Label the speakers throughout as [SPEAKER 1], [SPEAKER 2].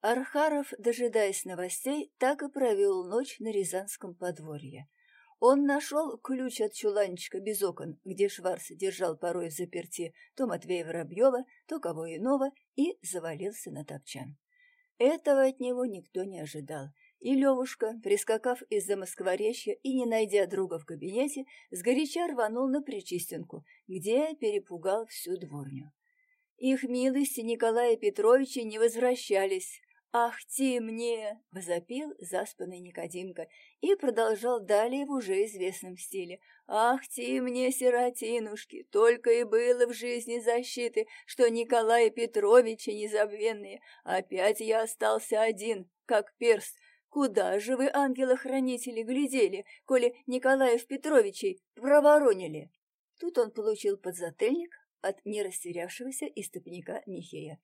[SPEAKER 1] Архаров, дожидаясь новостей, так и провел ночь на Рязанском подворье. Он нашел ключ от чуланчика без окон, где Шварц держал порой в заперти то Матвея Воробьева, то кого иного, и завалился на топчан. Этого от него никто не ожидал, и Левушка, прискакав из-за Москворечья и не найдя друга в кабинете, сгоряча рванул на Причистенку, где перепугал всю дворню. Их милости Николая Петровича не возвращались, «Ах ты мне!» — возопил заспанный Никодимка и продолжал далее в уже известном стиле. «Ах ты мне, сиротинушки! Только и было в жизни защиты, что Николая Петровича незабвенные. Опять я остался один, как перст. Куда же вы, ангелы-хранители, глядели, коли Николаев Петровичей проворонили?» Тут он получил подзатыльник от нерастерявшегося истопника Михея.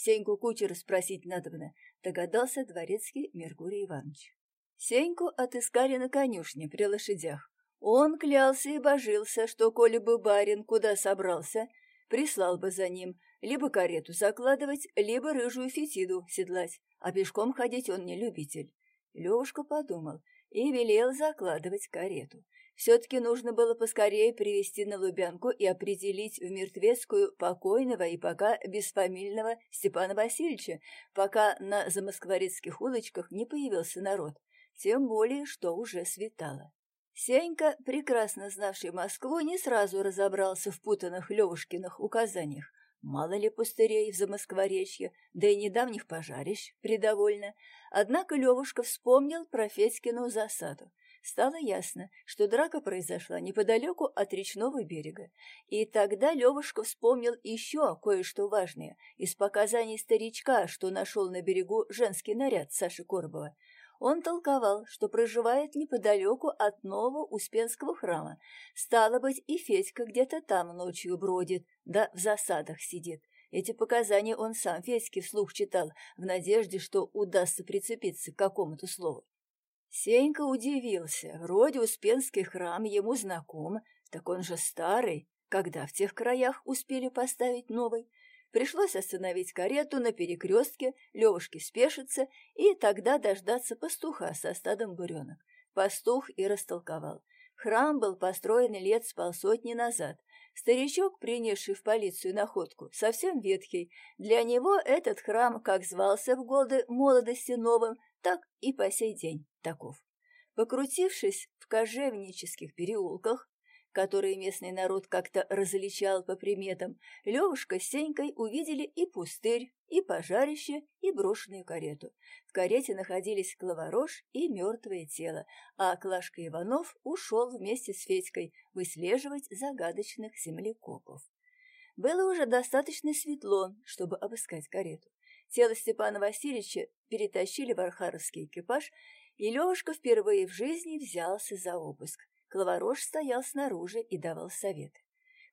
[SPEAKER 1] Сеньку кучера спросить надобно, догадался дворецкий Меркурий Иванович. Сеньку отыскали на конюшне при лошадях. Он клялся и божился, что, коли бы барин куда собрался, прислал бы за ним либо карету закладывать, либо рыжую фетиду седлать, а пешком ходить он не любитель. Левушка подумал и велел закладывать карету. Все-таки нужно было поскорее привести на Лубянку и определить в Мертвецкую покойного и пока бесфамильного Степана Васильевича, пока на замоскворецких улочках не появился народ, тем более, что уже светало. Сенька, прекрасно знавший Москву, не сразу разобрался в путанных Левушкиных указаниях. Мало ли пустырей в Замоскворечье, да и недавних пожарищ, придовольно. Однако Левушка вспомнил про Федькину засаду. Стало ясно, что драка произошла неподалеку от речного берега. И тогда Левушка вспомнил еще кое-что важное из показаний старичка, что нашел на берегу женский наряд Саши Коробова. Он толковал, что проживает неподалеку от нового Успенского храма. Стало быть, и Федька где-то там ночью бродит, да в засадах сидит. Эти показания он сам Федьке вслух читал, в надежде, что удастся прицепиться к какому-то слову. Сенька удивился. Вроде Успенский храм ему знаком, так он же старый. Когда в тех краях успели поставить новый? Пришлось остановить карету на перекрестке, Левушке спешиться и тогда дождаться пастуха со стадом буренок. Пастух и растолковал. Храм был построен лет с полсотни назад. Старичок, принесший в полицию находку, совсем ветхий. Для него этот храм, как звался в годы молодости новым, так и по сей день таков. Покрутившись в кожевнических переулках, которые местный народ как-то различал по приметам, Левушка с Сенькой увидели и пустырь, и пожарище, и брошенную карету. В карете находились Клаворож и мертвое тело, а Клашка Иванов ушел вместе с Федькой выслеживать загадочных землекопов. Было уже достаточно светло, чтобы обыскать карету. Тело Степана Васильевича перетащили в архаровский экипаж, и Лешка впервые в жизни взялся за обыск. Клаворож стоял снаружи и давал советы.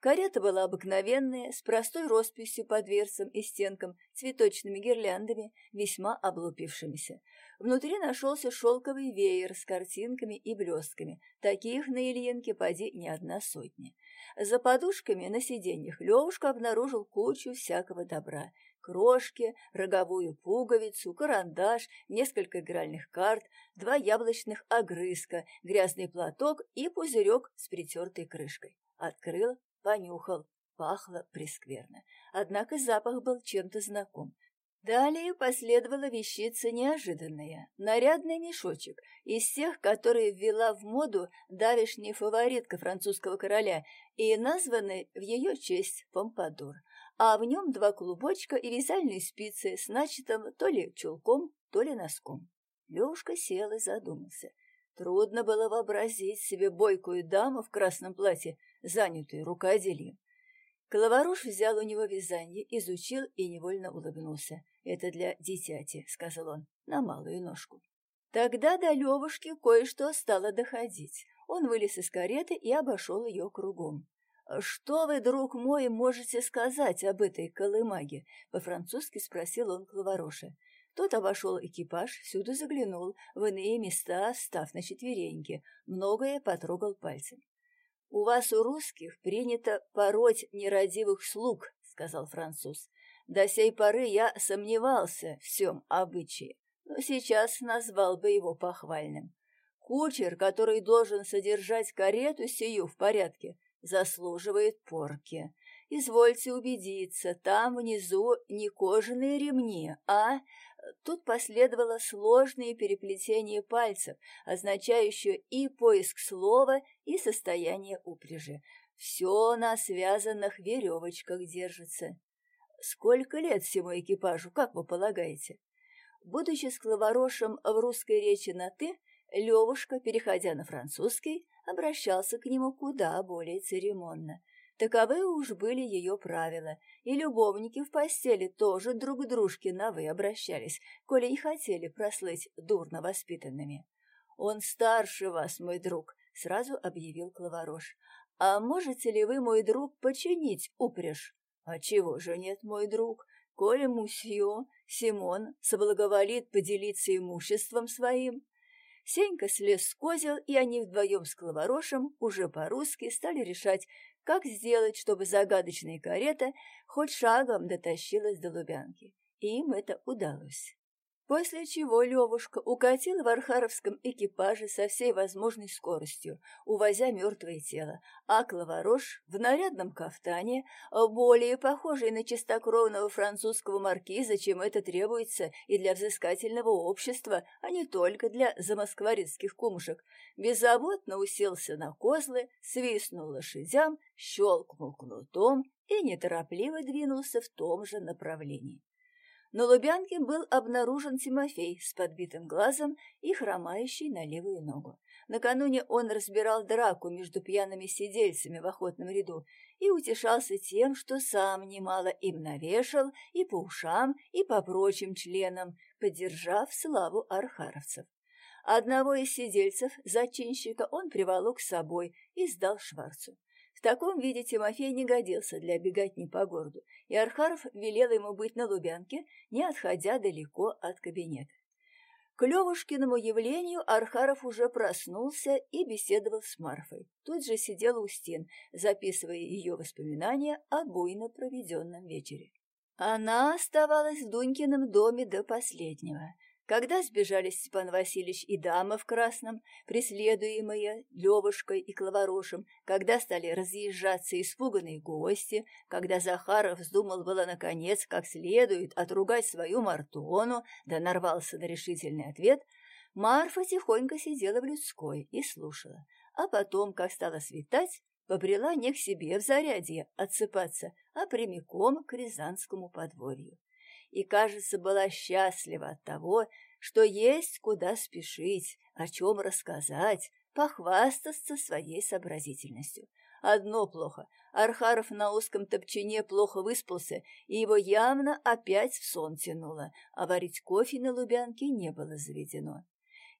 [SPEAKER 1] Карета была обыкновенная, с простой росписью по дверцам и стенкам, цветочными гирляндами, весьма облупившимися. Внутри нашелся шелковый веер с картинками и блестками. Таких на Ильинке поди не одна сотня. За подушками на сиденьях Левушка обнаружил кучу всякого добра крошки, роговую пуговицу, карандаш, несколько игральных карт, два яблочных огрызка, грязный платок и пузырек с притертой крышкой. Открыл, понюхал. Пахло прескверно. Однако запах был чем-то знаком. Далее последовала вещица неожиданная. Нарядный мешочек, из тех, которые ввела в моду давешняя фаворитка французского короля и названный в ее честь Помпадур а в нем два клубочка и вязальные спицы с начатым то ли чулком, то ли носком. Лёшка сел и задумался. Трудно было вообразить себе бойкую даму в красном платье, занятую рукоделием. Коловоруш взял у него вязание, изучил и невольно улыбнулся. «Это для дитяти», — сказал он, — «на малую ножку». Тогда до Левушки кое-что стало доходить. Он вылез из кареты и обошел ее кругом. «Что вы, друг мой, можете сказать об этой колымаге?» — по-французски спросил он Клавороша. Тот обошел экипаж, всюду заглянул, в иные места, став на четвереньки, многое потрогал пальцем. «У вас, у русских, принято пороть нерадивых слуг», — сказал француз. До сей поры я сомневался в всем обычае, но сейчас назвал бы его похвальным. Кучер, который должен содержать карету сию в порядке, заслуживает порки. Извольте убедиться, там внизу не кожаные ремни, а... Тут последовало сложное переплетение пальцев, означающее и поиск слова, и состояние упряжи. Все на связанных веревочках держится. Сколько лет всему экипажу, как вы полагаете? Будучи сковорошем в русской речи на «ты», Левушка, переходя на французский, обращался к нему куда более церемонно. Таковы уж были ее правила, и любовники в постели тоже друг к дружке на «вы» обращались, коли не хотели прослыть дурно воспитанными. «Он старше вас, мой друг», — сразу объявил Клаварош. «А можете ли вы, мой друг, починить упряжь?» «А чего же нет, мой друг? Коли мусье, Симон, соблаговолит поделиться имуществом своим, Сенька слез с козел, и они вдвоем с Кловорошем уже по-русски стали решать, как сделать, чтобы загадочная карета хоть шагом дотащилась до Лубянки. И им это удалось. После чего Левушка укатил в архаровском экипаже со всей возможной скоростью, увозя мертвое тело, а Клаварош в нарядном кафтане, более похожий на чистокровного французского маркиза, чем это требуется и для взыскательного общества, а не только для замоскворецких кумушек, беззаботно уселся на козлы, свистнул лошадям, щелкнул кнутом и неторопливо двинулся в том же направлении. На Лубянке был обнаружен Тимофей с подбитым глазом и хромающий на левую ногу. Накануне он разбирал драку между пьяными сидельцами в охотном ряду и утешался тем, что сам немало им навешал и по ушам, и по прочим членам, поддержав славу архаровцев. Одного из сидельцев, зачинщика, он приволок с собой и сдал Шварцу таком виде Тимофей не годился для беготни по городу, и Архаров велел ему быть на Лубянке, не отходя далеко от кабинета. К Левушкиному явлению Архаров уже проснулся и беседовал с Марфой. Тут же сидел у стен, записывая ее воспоминания о буйно проведенном вечере. Она оставалась в Дунькином доме до последнего. Когда сбежали Степан Васильевич и дама в красном, преследуемые Левушкой и Кловорошем, когда стали разъезжаться испуганные гости, когда Захаров вздумал было наконец как следует отругать свою Мартону, да нарвался на решительный ответ, Марфа тихонько сидела в людской и слушала, а потом, как стало светать, побрела не к себе в зарядье отсыпаться, а прямиком к Рязанскому подворью и, кажется, была счастлива от того, что есть куда спешить, о чем рассказать, похвастаться своей сообразительностью. Одно плохо. Архаров на узком топчине плохо выспался, и его явно опять в сон тянуло, а варить кофе на Лубянке не было заведено.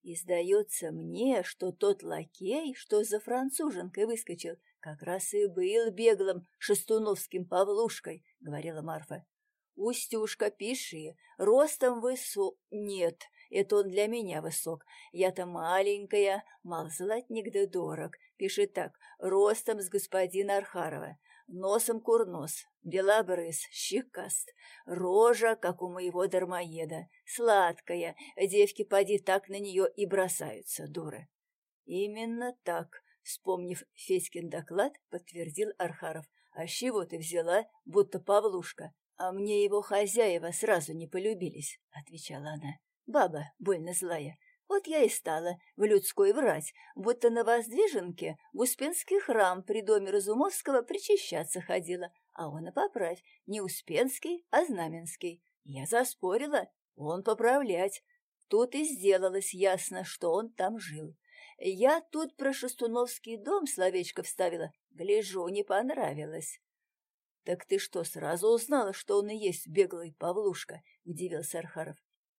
[SPEAKER 1] И сдается мне, что тот лакей, что за француженкой выскочил, как раз и был беглым шестуновским Павлушкой, — говорила Марфа. «Устюшка, пиши. Ростом высок... Нет, это он для меня высок. Я-то маленькая, мал златник да дорог. Пиши так. Ростом с господина Архарова. Носом курнос, белобрыз, щекаст, рожа, как у моего дармоеда, сладкая, девки поди так на нее и бросаются, дуры. Именно так, вспомнив Федькин доклад, подтвердил Архаров. А с чего ты взяла, будто Павлушка? «А мне его хозяева сразу не полюбились», — отвечала она. «Баба больно злая. Вот я и стала в людской врать, будто на воздвиженке в Успенский храм при доме Разумовского причащаться ходила, а он и поправь, не Успенский, а Знаменский. Я заспорила, он поправлять. Тут и сделалось ясно, что он там жил. Я тут про Шестуновский дом словечко вставила, гляжу, не понравилось. «Так ты что, сразу узнала, что он и есть беглый Павлушка?» — удивился Архаров.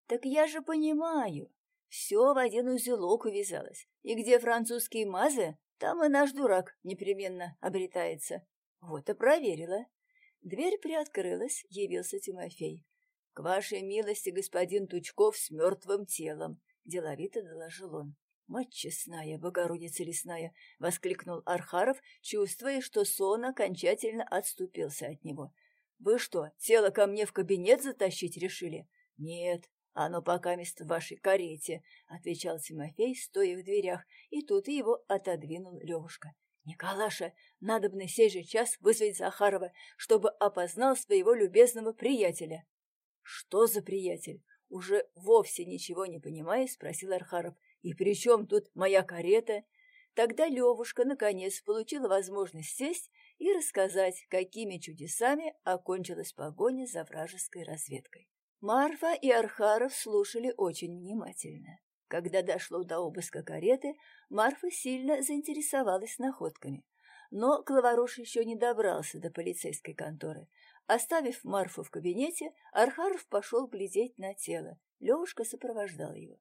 [SPEAKER 1] «Так я же понимаю. Все в один узелок увязалось. И где французские мазы, там и наш дурак непременно обретается. Вот и проверила». Дверь приоткрылась, явился Тимофей. «К вашей милости господин Тучков с мертвым телом», — деловито доложил он. «Мать честная, Богородица лесная!» — воскликнул Архаров, чувствуя, что сон окончательно отступился от него. Вы что, тело ко мне в кабинет затащить решили? Нет, оно пока место в вашей карете, отвечал Тимофей, стоя в дверях, и тут его отодвинул Левушка. Николаша, надо бы на сей же час вызвать Захарова, чтобы опознал своего любезного приятеля. Что за приятель? Уже вовсе ничего не понимая, спросил Архаров. И при чем тут моя карета? Тогда Левушка, наконец, получила возможность сесть и рассказать, какими чудесами окончилась погоня за вражеской разведкой. Марфа и Архаров слушали очень внимательно. Когда дошло до обыска кареты, Марфа сильно заинтересовалась находками. Но Клаварош еще не добрался до полицейской конторы. Оставив Марфу в кабинете, Архаров пошел глядеть на тело. Левушка сопровождал его.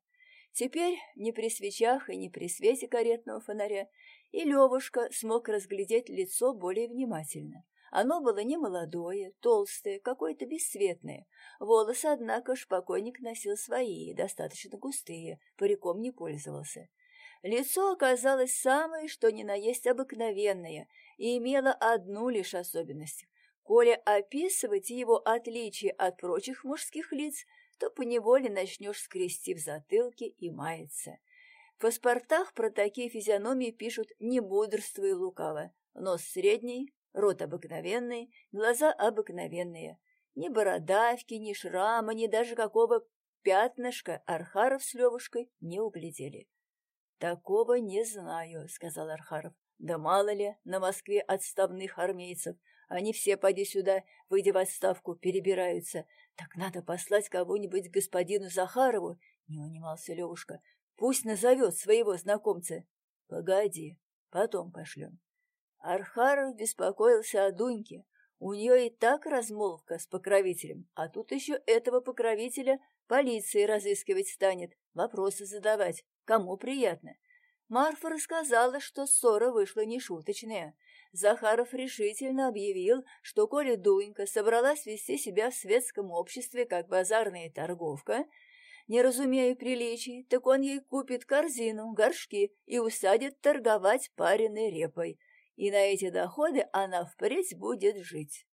[SPEAKER 1] Теперь ни при свечах и ни при свете каретного фонаря и Левушка смог разглядеть лицо более внимательно. Оно было не молодое, толстое, какое-то бесцветное. Волосы, однако, ж покойник носил свои, достаточно густые, париком не пользовался. Лицо оказалось самое, что ни на есть обыкновенное, и имело одну лишь особенность. Коля описывать его отличие от прочих мужских лиц, то поневоле начнешь скрести в затылке и маяться. В паспортах про такие физиономии пишут «не бодрствуй лукаво», нос средний, рот обыкновенный, глаза обыкновенные. Ни бородавки, ни шрама, ни даже какого пятнышка Архаров с Левушкой не углядели. «Такого не знаю», — сказал Архаров. «Да мало ли на Москве отставных армейцев. Они все, поди сюда, выйдя в отставку, перебираются. Так надо послать кого-нибудь господину Захарову, — не унимался Левушка. Пусть назовет своего знакомца. Погоди, потом пошлем. Архаров беспокоился о Дуньке. У нее и так размолвка с покровителем, а тут еще этого покровителя полиции разыскивать станет, вопросы задавать, кому приятно. Марфа рассказала, что ссора вышла нешуточная. Захаров решительно объявил, что коли Дунька собралась вести себя в светском обществе как базарная торговка, не разумея приличий, так он ей купит корзину, горшки и усадит торговать пареной репой, и на эти доходы она впредь будет жить.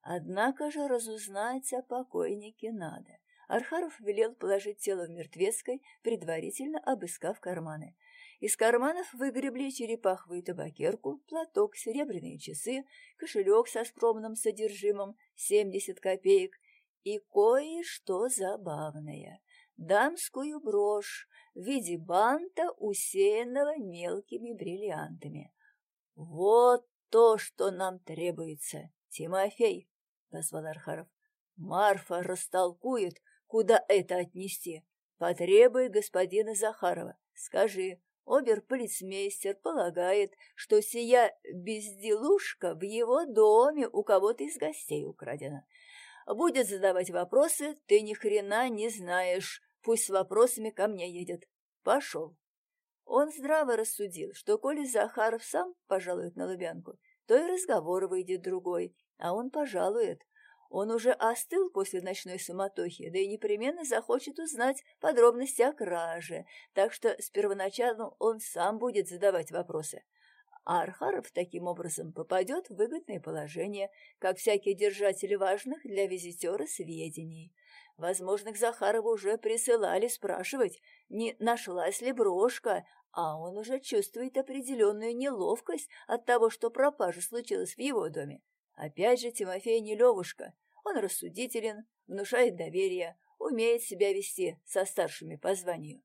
[SPEAKER 1] Однако же разузнать о покойнике надо. Архаров велел положить тело в мертвецкой, предварительно обыскав карманы. Из карманов выгребли черепаховую табакерку, платок, серебряные часы, кошелек со скромным содержимым, семьдесят копеек и кое-что забавное дамскую брошь в виде банта, усеянного мелкими бриллиантами. «Вот то, что нам требуется, Тимофей!» — позвал Архаров. «Марфа растолкует, куда это отнести. Потребуй господина Захарова. Скажи, оберполицмейстер полагает, что сия безделушка в его доме у кого-то из гостей украдена. Будет задавать вопросы, ты ни хрена не знаешь, Пусть с вопросами ко мне едет. Пошел. Он здраво рассудил, что коли Захаров сам пожалует на Лубянку, то и разговор выйдет другой, а он пожалует. Он уже остыл после ночной суматохи, да и непременно захочет узнать подробности о краже, так что с первоначалом он сам будет задавать вопросы. Архаров таким образом попадет в выгодное положение, как всякий держатель важных для визитера сведений. Возможно, к Захарову уже присылали спрашивать, не нашлась ли брошка, а он уже чувствует определенную неловкость от того, что пропажа случилась в его доме. Опять же, Тимофей не Левушка. Он рассудителен, внушает доверие, умеет себя вести со старшими по званию.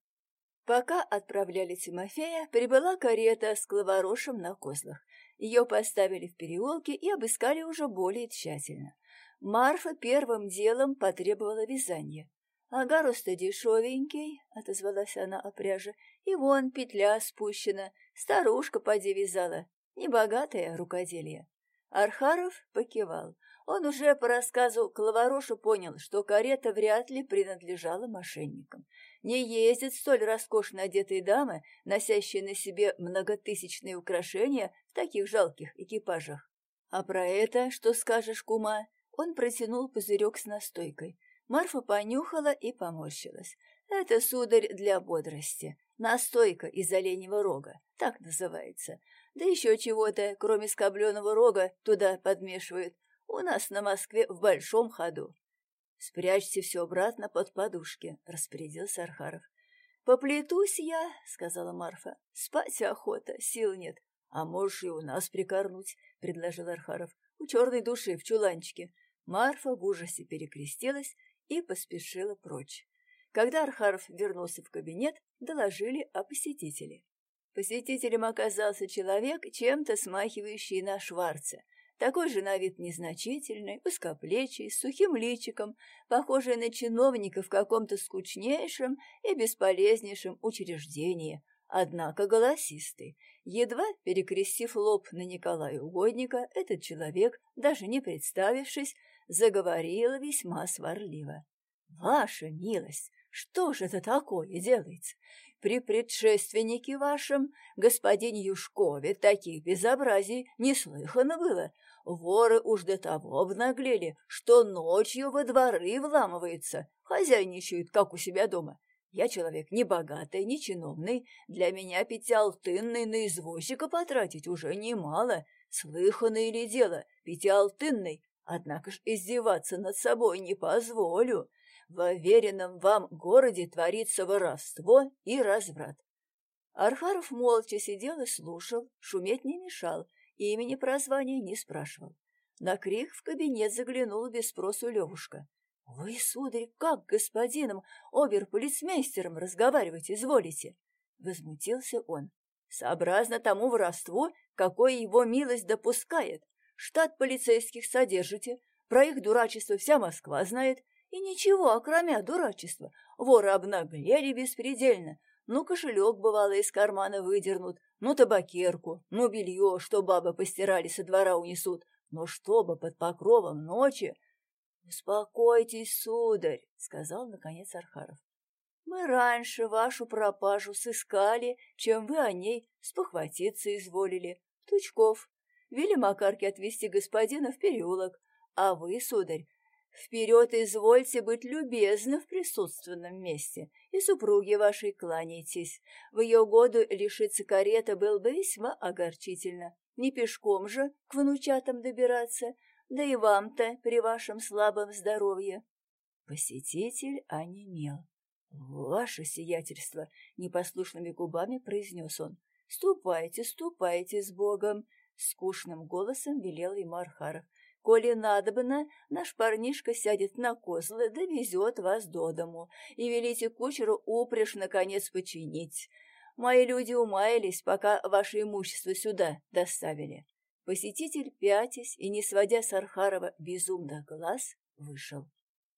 [SPEAKER 1] Пока отправляли Тимофея, прибыла карета с кловорошем на козлах. Ее поставили в переулке и обыскали уже более тщательно. Марфа первым делом потребовала вязания. «Агарус-то дешевенький», — отозвалась она о пряже, — «и вон петля спущена, старушка поди вязала, небогатое рукоделие». Архаров покивал. Он уже по рассказу Клавороша понял, что карета вряд ли принадлежала мошенникам. Не ездят столь роскошно одетые дамы, носящие на себе многотысячные украшения в таких жалких экипажах. А про это что скажешь, кума? Он протянул пузырек с настойкой. Марфа понюхала и поморщилась. Это, сударь, для бодрости. Настойка из оленьего рога, так называется. Да еще чего-то, кроме скобленого рога, туда подмешивают. У нас на Москве в большом ходу. Спрячьте все обратно под подушки, распорядился Архаров. Поплетусь я, сказала Марфа. Спать охота, сил нет. А можешь и у нас прикорнуть, предложил Архаров. У черной души в чуланчике. Марфа в ужасе перекрестилась и поспешила прочь. Когда Архаров вернулся в кабинет, доложили о посетителе. Посетителем оказался человек, чем-то смахивающий на Шварца. Такой же на вид незначительный, узкоплечий, с сухим личиком, похожий на чиновника в каком-то скучнейшем и бесполезнейшем учреждении, однако голосистый. Едва перекрестив лоб на Николая Угодника, этот человек, даже не представившись, заговорил весьма сварливо. «Ваша милость, что же это такое делается? При предшественнике вашем, господине Юшкове, таких безобразий не слыхано было. Воры уж до того обнаглели, что ночью во дворы вламываются, хозяйничают, как у себя дома. Я человек не богатый, не чиновный, для меня пятиалтынный на извозчика потратить уже немало. Слыханное ли дело, пятиалтынный, однако ж издеваться над собой не позволю. В уверенном вам городе творится воровство и разврат. Архаров молча сидел и слушал, шуметь не мешал, имени прозвания не спрашивал. На крик в кабинет заглянул без спросу Левушка. — Вы, сударь, как господином оберполицмейстером разговаривать изволите? — возмутился он. — Сообразно тому воровству, какое его милость допускает. Штат полицейских содержите, про их дурачество вся Москва знает, и ничего, окромя дурачества. Воры обнаглели беспредельно. Ну, кошелек, бывало, из кармана выдернут, ну, табакерку, ну, белье, что бабы постирали со двора унесут. Но чтобы под покровом ночи... — Успокойтесь, сударь, — сказал, наконец, Архаров. — Мы раньше вашу пропажу сыскали, чем вы о ней спохватиться изволили. Тучков. Вели Макарке отвезти господина в переулок. А вы, сударь, Вперед извольте быть любезны в присутственном месте, и супруге вашей кланяйтесь. В ее году лишиться карета был бы весьма огорчительно. Не пешком же к внучатам добираться, да и вам-то при вашем слабом здоровье. Посетитель онемел. «Ваше сиятельство!» — непослушными губами произнес он. «Ступайте, ступайте с Богом!» — скучным голосом велел ему Архаров. Коли надобно, наш парнишка сядет на козлы, довезет вас до дому, и велите кучеру упряжь, наконец, починить. Мои люди умаялись, пока ваше имущество сюда доставили. Посетитель, пятясь и не сводя с Архарова безумных глаз, вышел.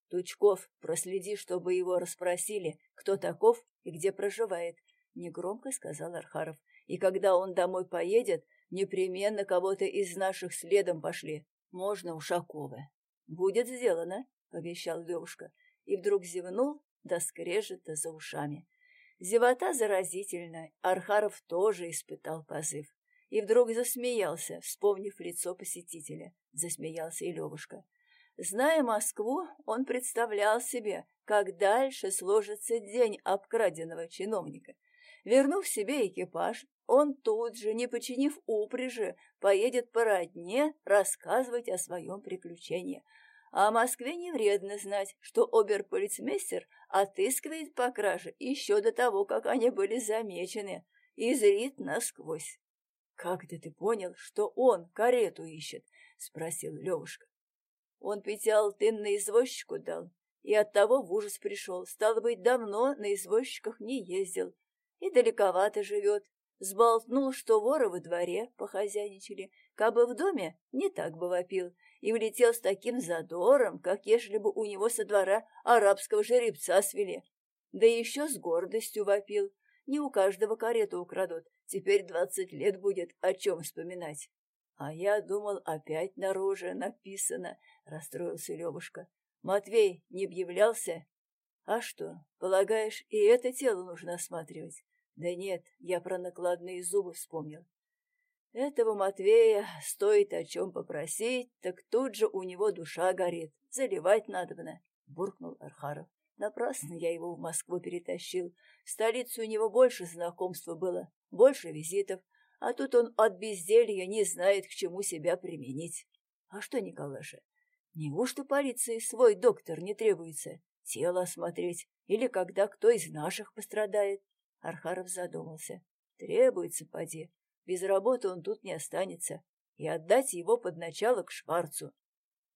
[SPEAKER 1] Тучков, проследи, чтобы его расспросили, кто таков и где проживает, — негромко сказал Архаров. И когда он домой поедет, непременно кого-то из наших следом пошли. Можно Ушакова. Будет сделано, пообещал Левушка, и вдруг зевнул до скрежета за ушами. Зевота заразительная, Архаров тоже испытал позыв. И вдруг засмеялся, вспомнив лицо посетителя. Засмеялся и Левушка. Зная Москву, он представлял себе, как дальше сложится день обкраденного чиновника. Вернув себе экипаж, он тут же, не починив упряжи, поедет по родне рассказывать о своем приключении. А Москве не вредно знать, что оберполицмейстер отыскивает по краже еще до того, как они были замечены, и зрит насквозь. — Как ты понял, что он карету ищет? — спросил Левушка. Он пятиалтын извозчику дал, и оттого в ужас пришел. Стало быть, давно на извозчиках не ездил и далековато живет, Сболтнул, что воры во дворе похозяйничали, кабы в доме не так бы вопил, и влетел с таким задором, как ежели бы у него со двора арабского жеребца свели. Да еще с гордостью вопил. Не у каждого карету украдут, теперь двадцать лет будет, о чем вспоминать. А я думал, опять на роже написано, — расстроился Левушка. Матвей не объявлялся? А что, полагаешь, и это тело нужно осматривать? Да нет, я про накладные зубы вспомнил. Этого Матвея стоит о чем попросить, так тут же у него душа горит. Заливать надобно, — буркнул Архаров. Напрасно я его в Москву перетащил. В столице у него больше знакомства было, больше визитов, а тут он от безделья не знает, к чему себя применить. А что, Николаша, неужто полиции свой доктор не требуется? Тело осмотреть или когда кто из наших пострадает? Архаров задумался. Требуется, поди. Без работы он тут не останется. И отдать его под начало к Шварцу.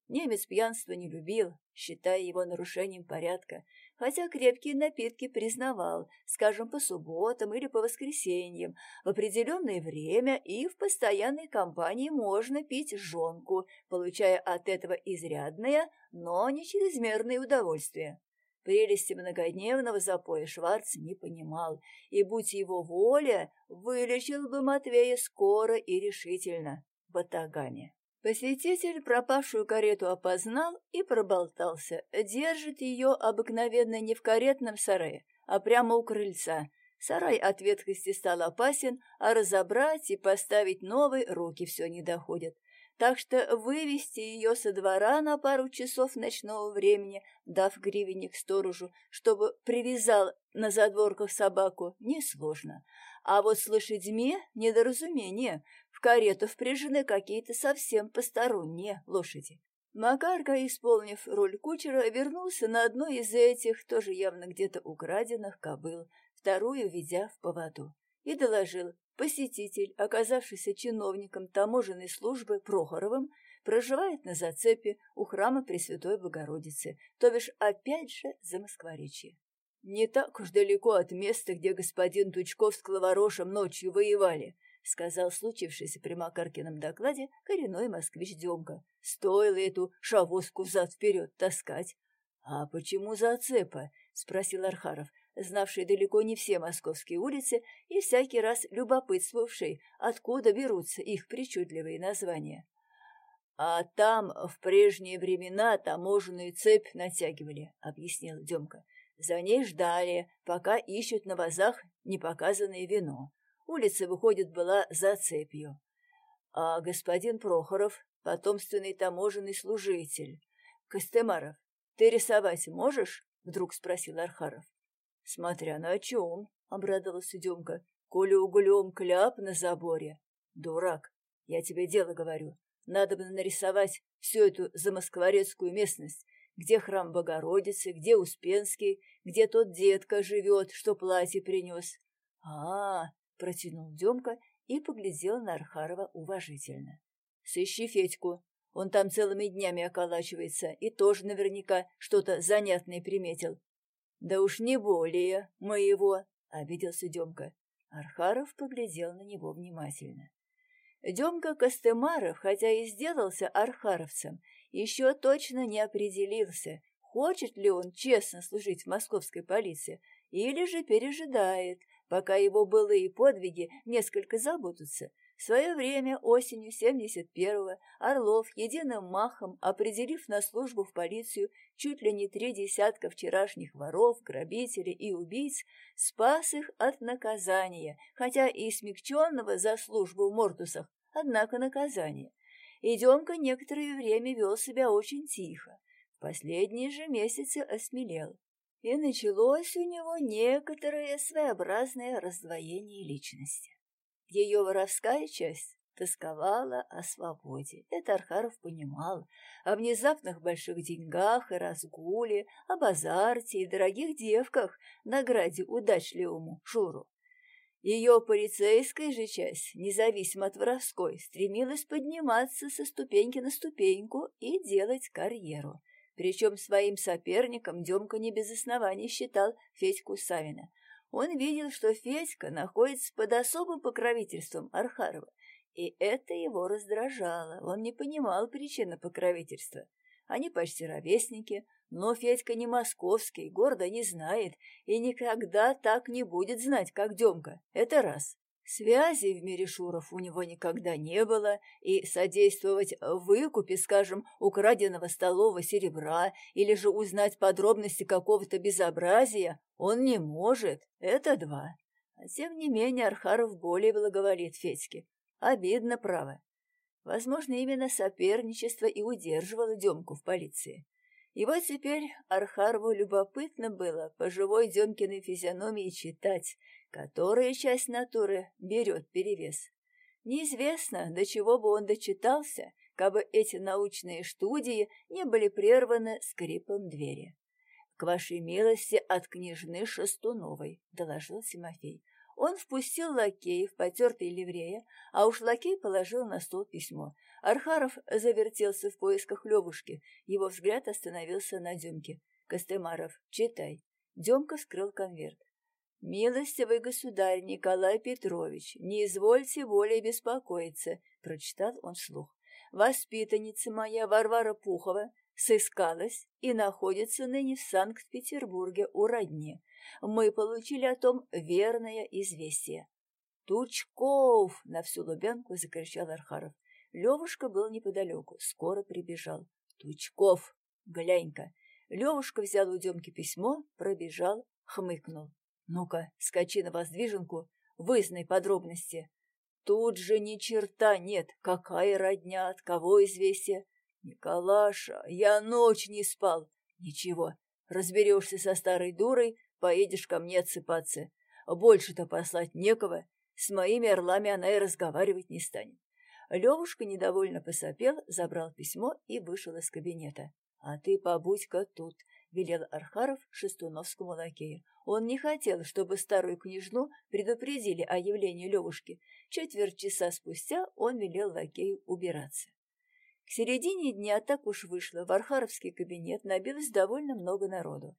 [SPEAKER 1] Немец пьянство не любил, считая его нарушением порядка, хотя крепкие напитки признавал, скажем, по субботам или по воскресеньям, в определенное время и в постоянной компании можно пить жонку, получая от этого изрядное, но не чрезмерное удовольствие. Прелести многодневного запоя Шварц не понимал, и, будь его воля, вылечил бы Матвея скоро и решительно, батагами. Посетитель пропавшую карету опознал и проболтался. Держит ее обыкновенно не в каретном сарае, а прямо у крыльца. Сарай от ветхости стал опасен, а разобрать и поставить новый руки все не доходят. Так что вывести ее со двора на пару часов ночного времени, дав гривенник сторожу, чтобы привязал на задворках собаку, несложно. А вот с лошадьми недоразумение. В карету впряжены какие-то совсем посторонние лошади. Макарка, исполнив роль кучера, вернулся на одной из этих, тоже явно где-то украденных, кобыл, вторую ведя в поводу, и доложил, посетитель, оказавшийся чиновником таможенной службы Прохоровым, проживает на зацепе у храма Пресвятой Богородицы, то бишь опять же за Москворечье. Не так уж далеко от места, где господин Тучков с Кловорошем ночью воевали, — сказал случившийся при Макаркином докладе коренной москвич Демка. — Стоило эту шавоску взад-вперед таскать. — А почему зацепа? — спросил Архаров, знавший далеко не все московские улицы и всякий раз любопытствовавший, откуда берутся их причудливые названия. — А там в прежние времена таможенную цепь натягивали, — объяснил Демка. За ней ждали, пока ищут на вазах непоказанное вино. Улица, выходит, была за цепью. А господин Прохоров — потомственный таможенный служитель. Костемаров, ты рисовать можешь? — вдруг спросил Архаров. — Смотря на чем, — обрадовался Демка. — Коли углем кляп на заборе. Дурак, я тебе дело говорю. Надо бы нарисовать всю эту замоскворецкую местность, где храм Богородицы, где Успенский, где тот детка живет, что платье принес. А, Протянул Демка и поглядел на Архарова уважительно. «Сыщи Федьку, он там целыми днями околачивается и тоже наверняка что-то занятное приметил». «Да уж не более моего», — обиделся Демка. Архаров поглядел на него внимательно. Демка Костемаров, хотя и сделался архаровцем, еще точно не определился, хочет ли он честно служить в московской полиции или же пережидает, пока его былые подвиги несколько забудутся. В свое время, осенью 71-го, Орлов единым махом, определив на службу в полицию чуть ли не три десятка вчерашних воров, грабителей и убийц, спас их от наказания, хотя и смягченного за службу в Мортусах, однако наказания. И Демка некоторое время вел себя очень тихо. В последние же месяцы осмелел и началось у него некоторое своеобразное раздвоение личности. Ее воровская часть тосковала о свободе. Это Архаров понимал, о внезапных больших деньгах и разгуле, об азарте и дорогих девках, награде удачливому Шуру. Ее полицейская же часть, независимо от воровской, стремилась подниматься со ступеньки на ступеньку и делать карьеру. Причем своим соперником Демка не без оснований считал Федьку Савина. Он видел, что Федька находится под особым покровительством Архарова, и это его раздражало. Он не понимал причины покровительства. Они почти ровесники, но Федька не московский, города не знает и никогда так не будет знать, как Демка. Это раз. Связей в мире Шуров у него никогда не было, и содействовать выкупе, скажем, украденного столового серебра или же узнать подробности какого-то безобразия он не может. Это два. Тем не менее Архаров более благоволит Федьке. Обидно, право. Возможно, именно соперничество и удерживало Демку в полиции. И вот теперь Архарову любопытно было по живой Демкиной физиономии читать, которая часть натуры берет перевес. Неизвестно, до чего бы он дочитался, кабы эти научные студии не были прерваны скрипом двери. — К вашей милости от княжны Шестуновой, — доложил Тимофей. Он впустил лакея в потертые ливрея, а уж лакей положил на стол письмо. Архаров завертелся в поисках Левушки. Его взгляд остановился на Демке. «Костемаров, читай». Демка вскрыл конверт. «Милостивый государь Николай Петрович, не извольте более беспокоиться», — прочитал он вслух. «Воспитанница моя Варвара Пухова сыскалась и находится ныне в Санкт-Петербурге у родни мы получили о том верное известие. «Тучков!» — на всю Лубянку закричал Архаров. Левушка был неподалеку, скоро прибежал. «Тучков! Глянь-ка!» Левушка взял у Демки письмо, пробежал, хмыкнул. «Ну-ка, скачи на воздвиженку, вызнай подробности». Тут же ни черта нет, какая родня, от кого известие. Николаша, я ночь не спал. Ничего, разберешься со старой дурой, Поедешь ко мне отсыпаться. Больше-то послать некого. С моими орлами она и разговаривать не станет. Левушка недовольно посопел, забрал письмо и вышел из кабинета. — А ты побудь-ка тут, — велел Архаров Шестуновскому лакею. Он не хотел, чтобы старую княжну предупредили о явлении Левушки. Четверть часа спустя он велел лакею убираться. К середине дня так уж вышло, в Архаровский кабинет набилось довольно много народу.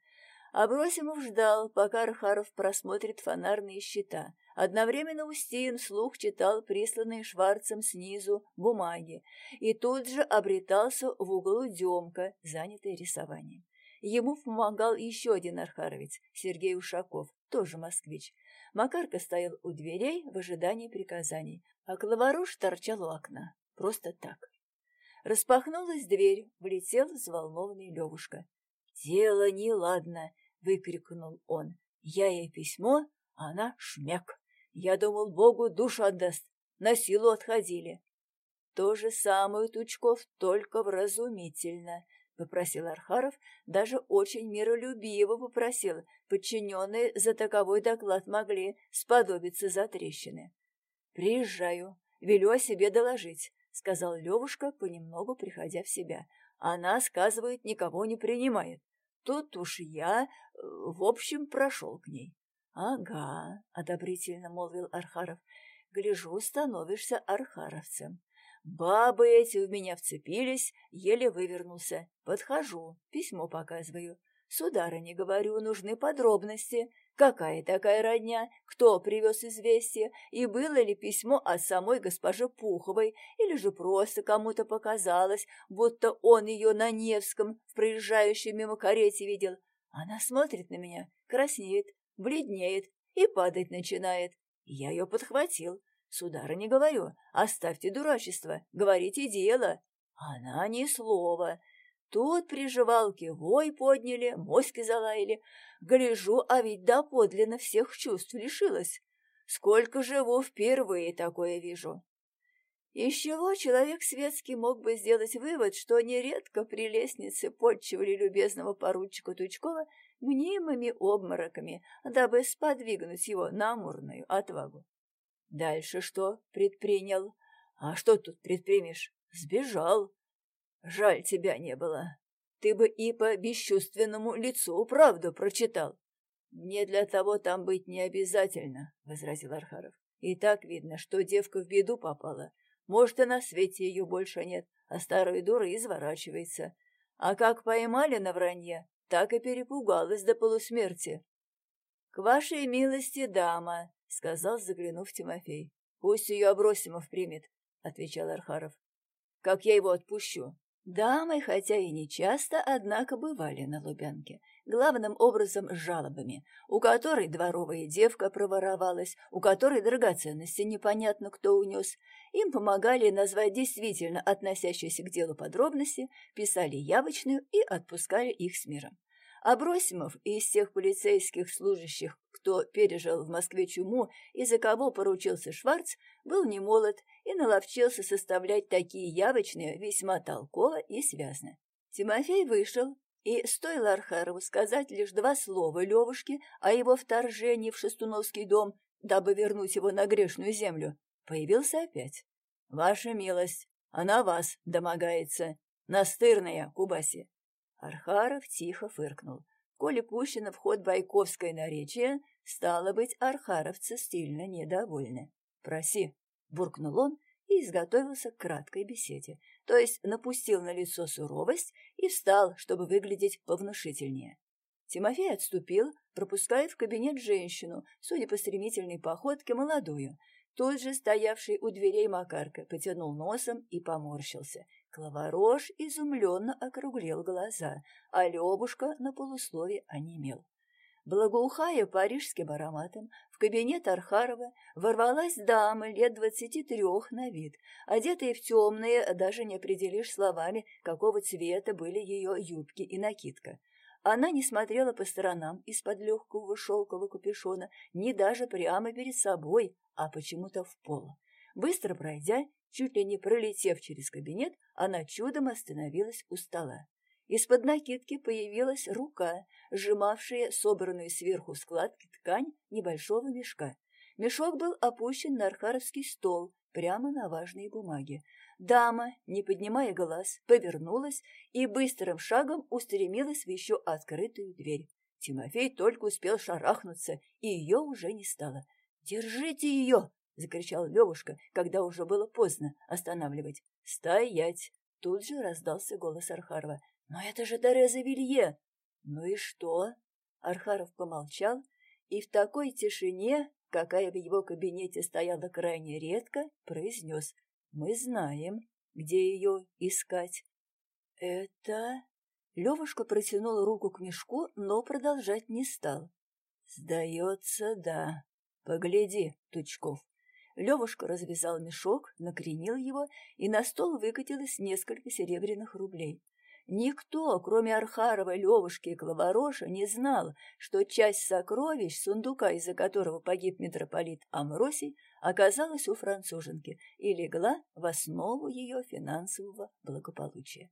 [SPEAKER 1] Абросимов ждал, пока Архаров просмотрит фонарные щита. Одновременно Устин вслух читал присланные Шварцем снизу бумаги, и тут же обретался в углу Демка, занятый рисованием. Ему помогал еще один архаровец, Сергей Ушаков, тоже москвич. Макарка стоял у дверей в ожидании приказаний, а Клаваруш торчал у окна. Просто так. Распахнулась дверь, влетел взволнованный Левушка. «Дело неладно!» — выкрикнул он. «Я ей письмо, а она шмяк. Я думал, Богу душу отдаст. На силу отходили». «То же самое, Тучков, только вразумительно», — попросил Архаров, даже очень миролюбиво попросил. Подчиненные за таковой доклад могли сподобиться за трещины. «Приезжаю, велю о себе доложить», — сказал Левушка, понемногу приходя в себя. «Она, сказывает, никого не принимает. Тут уж я, э, в общем, прошел к ней. — Ага, — одобрительно молвил Архаров, — гляжу, становишься архаровцем. Бабы эти в меня вцепились, еле вывернулся. Подхожу, письмо показываю. Сударыне, говорю, нужны подробности. Какая такая родня? Кто привез известие? И было ли письмо от самой госпожи Пуховой? Или же просто кому-то показалось, будто он ее на Невском в проезжающей мимо карете видел? Она смотрит на меня, краснеет, бледнеет и падать начинает. Я ее подхватил. Сударыне говорю, оставьте дурачество, говорите дело. Она ни слова. Тут приживалки вой подняли, моськи залаяли. Гляжу, а ведь доподлинно всех чувств лишилась. Сколько живу, впервые такое вижу. Из чего человек светский мог бы сделать вывод, что нередко при лестнице подчивали любезного поручика Тучкова мнимыми обмороками, дабы сподвигнуть его на амурную отвагу. Дальше что предпринял? А что тут предпримешь? Сбежал. Жаль, тебя не было. Ты бы и по бесчувственному лицу правду прочитал. Мне для того там быть не обязательно, — возразил Архаров. И так видно, что девка в беду попала. Может, и на свете ее больше нет, а старая дура изворачивается. А как поймали на вранье, так и перепугалась до полусмерти. — К вашей милости, дама, — сказал, заглянув Тимофей. — Пусть ее Абросимов примет, — отвечал Архаров. — Как я его отпущу? Дамы, хотя и не часто, однако бывали на Лубянке, главным образом жалобами, у которой дворовая девка проворовалась, у которой драгоценности непонятно кто унес. Им помогали назвать действительно относящиеся к делу подробности, писали явочную и отпускали их с миром. Абросимов из тех полицейских служащих, кто пережил в Москве чуму и за кого поручился Шварц, был немолод и наловчился составлять такие явочные весьма толково и связно. Тимофей вышел, и стоило Архарову сказать лишь два слова Левушке о его вторжении в Шестуновский дом, дабы вернуть его на грешную землю, появился опять. «Ваша милость, Она вас домогается. Настырная, Кубаси. Архаров тихо фыркнул. Коли пущено в ход бойковское наречие, стало быть, архаровцы стильно недовольны. «Проси», — буркнул он и изготовился к краткой беседе, то есть напустил на лицо суровость и встал, чтобы выглядеть повнушительнее. Тимофей отступил, пропуская в кабинет женщину, судя по стремительной походке, молодую. Тут же стоявший у дверей Макарка потянул носом и поморщился. Клаворож изумленно округлил глаза, а Лебушка на полуслове онемел. Благоухая парижским ароматом, в кабинет Архарова ворвалась дама лет двадцати трех на вид, одетая в темные, даже не определишь словами, какого цвета были ее юбки и накидка. Она не смотрела по сторонам из-под легкого шелкового капюшона, ни даже прямо перед собой, а почему-то в пол. Быстро пройдя, чуть ли не пролетев через кабинет, она чудом остановилась у стола. Из-под накидки появилась рука, сжимавшая собранную сверху складки ткань небольшого мешка. Мешок был опущен на архаровский стол, прямо на важные бумаги. Дама, не поднимая глаз, повернулась и быстрым шагом устремилась в еще открытую дверь. Тимофей только успел шарахнуться, и ее уже не стало. «Держите ее!» — закричал Левушка, когда уже было поздно останавливать. «Стоять!» — тут же раздался голос Архарова. «Но это же Тереза Вилье!» «Ну и что?» Архаров помолчал, и в такой тишине, какая в его кабинете стояла крайне редко, произнес — мы знаем, где ее искать. Это... Левушка протянул руку к мешку, но продолжать не стал. Сдается, да. Погляди, Тучков. Левушка развязал мешок, накренил его, и на стол выкатилось несколько серебряных рублей. Никто, кроме Архарова, Левушки и Клавороша, не знал, что часть сокровищ, сундука, из-за которого погиб митрополит Амросий, оказалась у француженки и легла в основу ее финансового благополучия.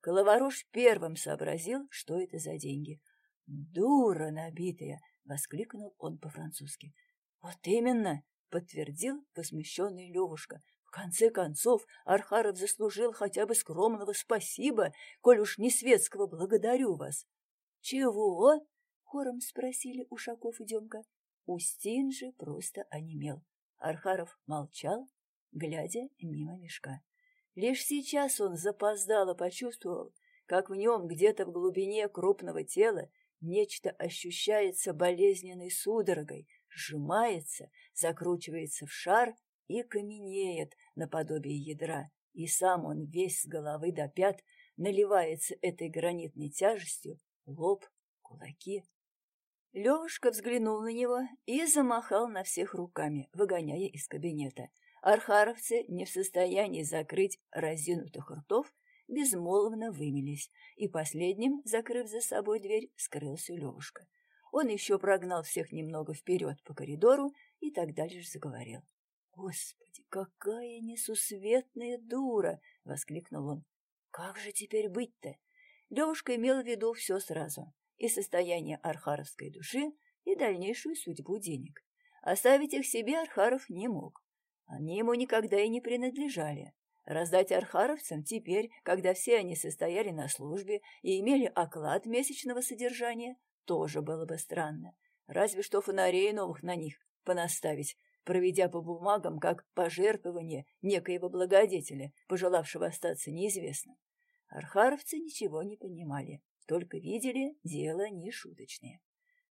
[SPEAKER 1] Коловорош первым сообразил, что это за деньги. «Дура набитая!» — воскликнул он по-французски. «Вот именно!» — подтвердил возмущенный Левушка. В конце концов, Архаров заслужил хотя бы скромного спасибо, коль уж не светского благодарю вас. — Чего? — хором спросили Ушаков и Демка. Устин же просто онемел. Архаров молчал, глядя мимо мешка. Лишь сейчас он запоздало почувствовал, как в нем где-то в глубине крупного тела нечто ощущается болезненной судорогой, сжимается, закручивается в шар и каменеет наподобие ядра, и сам он весь с головы до пят наливается этой гранитной тяжестью, лоб, кулаки. Левушка взглянул на него и замахал на всех руками, выгоняя из кабинета. Архаровцы, не в состоянии закрыть разинутых ртов, безмолвно вымелись, и последним, закрыв за собой дверь, скрылся Левушка. Он еще прогнал всех немного вперед по коридору и тогда лишь заговорил. «Господи, какая несусветная дура!» — воскликнул он. «Как же теперь быть-то?» Левушка имел в виду все сразу. И состояние архаровской души, и дальнейшую судьбу денег. Оставить их себе Архаров не мог. Они ему никогда и не принадлежали. Раздать архаровцам теперь, когда все они состояли на службе и имели оклад месячного содержания, тоже было бы странно. Разве что фонарей новых на них понаставить, проведя по бумагам как пожертвование некоего благодетеля, пожелавшего остаться неизвестным. Архаровцы ничего не понимали, только видели дело нешуточное.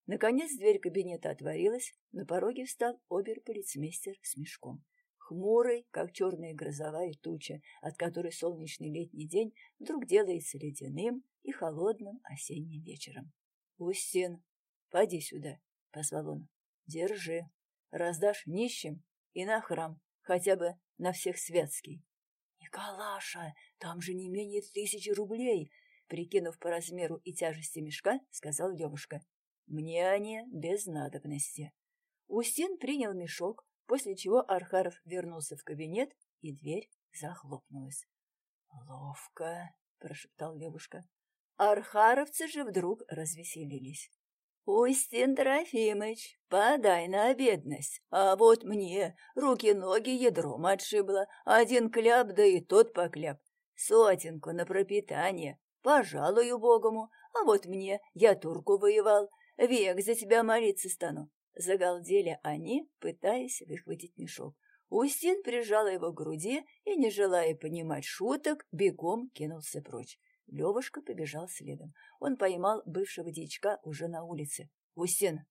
[SPEAKER 1] Наконец дверь кабинета отворилась, на пороге встал обер-полицмейстер с мешком. Хмурый, как черная грозовая туча, от которой солнечный летний день вдруг делается ледяным и холодным осенним вечером. — Устин, поди сюда, — позвал он. — Держи раздашь нищим и на храм, хотя бы на всех святский. Николаша, там же не менее тысячи рублей, прикинув по размеру и тяжести мешка, сказал девушка. Мне они без надобности. Устин принял мешок, после чего Архаров вернулся в кабинет, и дверь захлопнулась. «Ловко», — прошептал девушка. Архаровцы же вдруг развеселились. «Устин Трофимыч, подай на бедность, а вот мне руки-ноги ядром отшибло, один кляп, да и тот покляп. Сотенку на пропитание, пожалую Богому, а вот мне, я турку воевал, век за тебя молиться стану». Загалдели они, пытаясь выхватить мешок. Устин прижала его к груди и, не желая понимать шуток, бегом кинулся прочь. Левушка побежал следом. Он поймал бывшего дичка уже на улице. «Устин,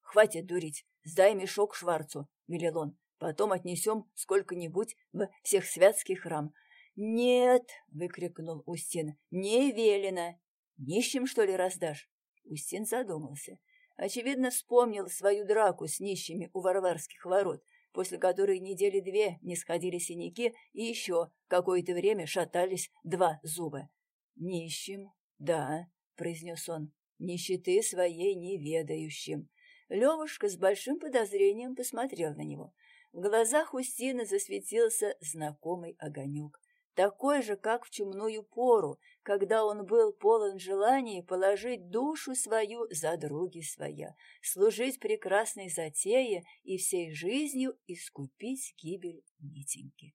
[SPEAKER 1] хватит дурить, сдай мешок Шварцу», — велел он. «Потом отнесем сколько-нибудь в всехсвятский храм». «Нет!» — выкрикнул Устин. «Не велено! Нищим, что ли, раздашь?» Устин задумался. Очевидно, вспомнил свою драку с нищими у варварских ворот, после которой недели две не сходили синяки и еще какое-то время шатались два зуба. «Нищим, да», — произнес он, — «нищеты своей неведающим». Левушка с большим подозрением посмотрел на него. В глазах Устины засветился знакомый огонек, такой же, как в чумную пору, когда он был полон желания положить душу свою за други своя, служить прекрасной затее и всей жизнью искупить гибель Митеньки.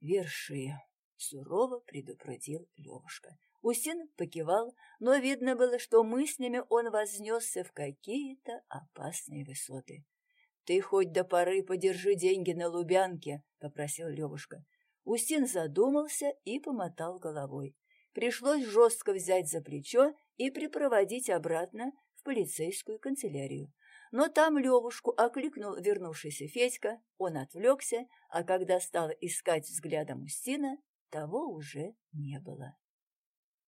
[SPEAKER 1] «Верши!» Сурово предупредил Левушка. Устин покивал, но видно было, что мыслями он вознесся в какие-то опасные высоты. — Ты хоть до поры подержи деньги на Лубянке, — попросил Левушка. Устин задумался и помотал головой. Пришлось жестко взять за плечо и припроводить обратно в полицейскую канцелярию. Но там Левушку окликнул вернувшийся Федька, он отвлекся, а когда стал искать взглядом Устина, того уже не было.